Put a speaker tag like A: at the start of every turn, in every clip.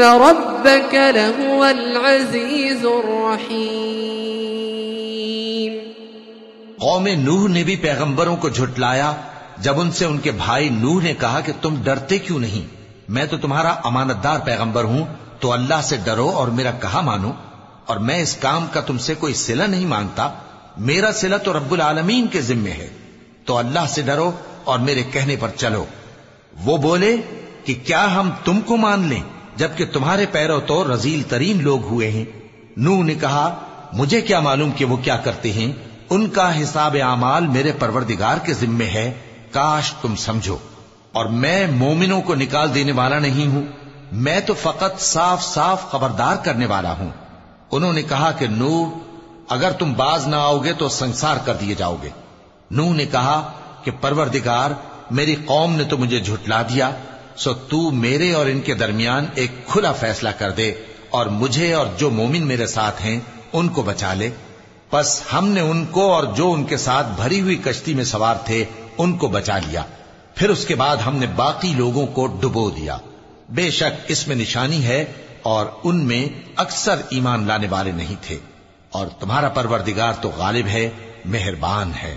A: ربك لهو العزيز الرحيم
B: قوم نوح نے بھی پیغمبروں کو جھٹلایا جب ان سے ان کے بھائی نوح نے کہا کہ تم ڈرتے کیوں نہیں؟ میں تو تمہارا امانت دار پیغمبر ہوں، تو اللہ سے ڈرو اور میرا کہا مانو، اور میں اس کام کا تم سے کوئی سلا نہیں مانگتا۔ میرا سلا تو رب العالمین کے ذمے ہے، تو اللہ سے ڈرو اور میرے کہنے پر چلو۔ وہ بولے کہ کیا ہم تم کو مان لیں؟ جبکہ تمہارے پیرو تو رزیل ترین لوگ ہوئے ہیں۔ نو نے کہا، مجھے کیا معلوم کہ وہ کیا کرتے ہیں؟ ان کا حساب اعمال میرے پروردگار کے ذمے ہے۔ کاش تم سمجھو۔ اور میں مومنوں کو نکال دینے والا نہیں ہوں۔ میں تو فقط صاف صاف خبردار کرنے والا ہوں۔ انہوں نے کہا کہ نو اگر تم باز نہ آؤ گے تو سنسار کر دیے جاؤ گے۔ نو نے کہا کہ پروردگار، میری قوم نے تو مجھے جھٹلا دیا۔ سو تو میرے اور ان کے درمیان ایک کھلا فیصلہ کر دے اور مجھے اور جو مومن میرے ساتھ ہیں، ان کو بچا لے۔ بس ہم نے ان کو اور جو ان کے ساتھ بھری ہوئی کشتی میں سوار تھے، ان کو بچا لیا۔ پھر اس کے بعد ہم نے باقی لوگوں کو ڈبو دیا۔ بے شک اس میں نشانی ہے اور ان میں اکثر ایمان لانے والے نہیں تھے۔ اور تمہارا پروردگار تو غالب ہے، مہربان ہے۔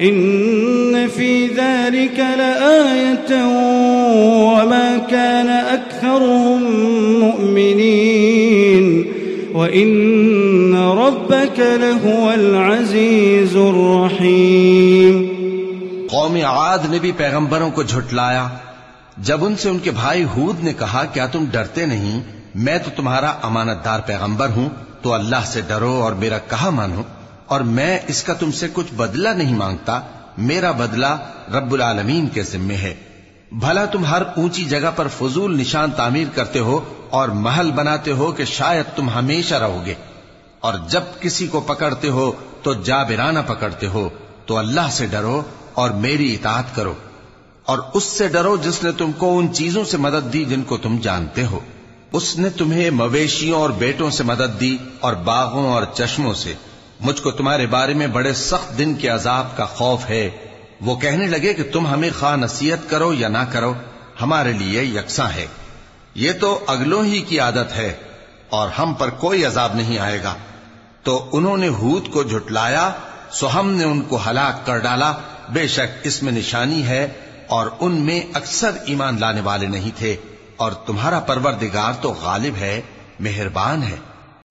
C: إن في ذلك لآية وما كان أكثرهم مؤمنين وإن ربك لهو العزيز الرحيم
B: قوم عاد نے بھی پیغمبروں کو جھٹلایا۔ جب ان سے ان کے بھائی ہود نے کہا، کیا تم ڈرتے نہیں؟ میں تو تمہارا امانت دار پیغمبر ہوں، تو اللہ سے ڈرو اور میرا کہا مانو۔ اور میں اس کا تم سے کچھ بدلہ نہیں مانگتا، میرا بدلہ رب العالمین کے ذمے ہے۔ بھلا تم ہر اونچی جگہ پر فضول نشان تعمیر کرتے ہو اور محل بناتے ہو کہ شاید تم ہمیشہ رہو گے۔ اور جب کسی کو پکڑتے ہو تو جابرانہ پکڑتے ہو، تو اللہ سے ڈرو اور میری اطاعت کرو۔ اور اس سے ڈرو جس نے تم کو ان چیزوں سے مدد دی جن کو تم جانتے ہو۔ اس نے تمہیں مویشیوں اور بیٹوں سے مدد دی اور باغوں اور چشموں سے۔ مجھ کو تمہارے بارے میں بڑے سخت دن کے عذاب کا خوف ہے۔ وہ کہنے لگے کہ تم ہمیں خواہ نصیحت کرو یا نہ کرو، ہمارے لیے یکساں ہے۔ یہ تو اگلوں ہی کی عادت ہے اور ہم پر کوئی عذاب نہیں آئے گا۔ تو انہوں نے ہود کو جھٹلایا، سو ہم نے ان کو ہلاک کر ڈالا۔ بے شک اس میں نشانی ہے اور ان میں اکثر ایمان لانے والے نہیں تھے۔ اور تمہارا پروردگار تو غالب ہے، مہربان ہے۔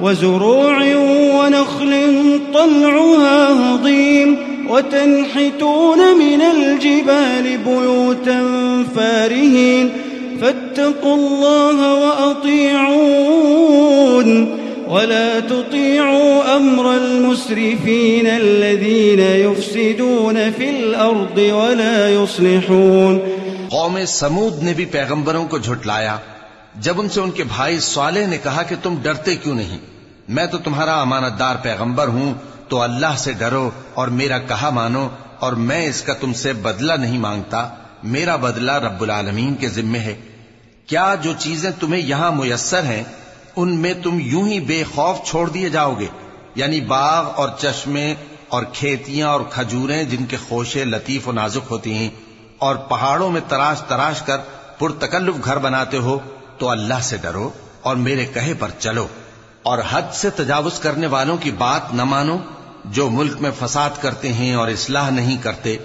C: وزروع ونخل طلعها هضيم وتنحتون من الجبال بيوتا فارهين فاتقوا الله وأطيعون ولا تطيعوا أمر المسرفين الذين يفسدون في الأرض ولا يصلحون
B: قوم سمود نے بھی پیغمبروں کو جھٹلایا جب ان سے ان کے بھائی صالح نے کہا کہ تم ڈرتے کیوں نہیں؟ میں تو تمہارا امانت دار پیغمبر ہوں، تو اللہ سے ڈرو اور میرا کہا مانو اور میں اس کا تم سے بدلہ نہیں مانگتا۔ میرا بدلہ رب العالمین کے ذمے ہے۔ کیا جو چیزیں تمہیں یہاں میسر ہیں، ان میں تم یوں ہی بے خوف چھوڑ دیے جاؤ گے؟ یعنی باغ اور چشمے اور کھیتیاں اور کھجوریں جن کے خوشے لطیف و نازک ہوتی ہیں، اور پہاڑوں میں تراش تراش کر پرتکلف گھر بناتے ہو تو اللہ سے ڈرو اور میرے کہے پر چلو اور حد سے تجاوز کرنے والوں کی بات نہ مانو جو ملک میں فساد کرتے ہیں اور اصلاح نہیں کرتے۔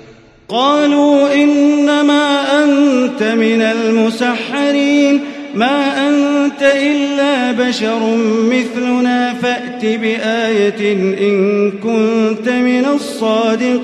C: قالوا إنما أنت من المسحرين، ما أنت إلا بشر مثلنا، فأت بآية إن كنت من الصادقين۔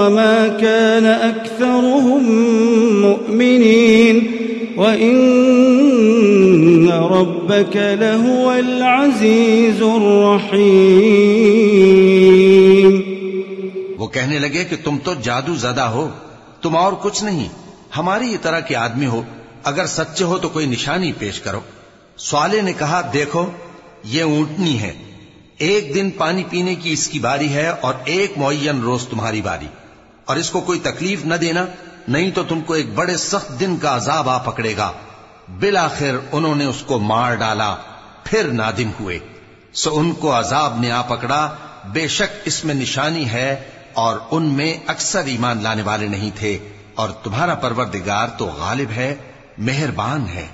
C: وما كان أكثرهم مؤمنين وإن ربك لهو العزيز الرحيم
B: وہ کہنے لگے کہ تم تو جادو زدہ ہو، تم اور کچھ نہیں، ہماری ہی طرح کے آدمی ہو، اگر سچے ہو تو کوئی نشانی پیش کرو۔ سوالے نے کہا، دیکھو، یہ اونٹنی ہے، ایک دن پانی پینے کی اس کی باری ہے اور ایک معین روز تمہاری باری۔ اور اس کو کوئی تکلیف نہ دینا، نہیں تو تم کو ایک بڑے سخت دن کا عذاب آ پکڑے گا۔ بالآخر انہوں نے اس کو مار ڈالا، پھر نادم ہوئے۔ سو ان کو عذاب نے آ پکڑا۔ بے شک اس میں نشانی ہے اور ان میں اکثر ایمان لانے والے نہیں تھے۔ اور تمہارا پروردگار تو غالب ہے، مہربان ہے۔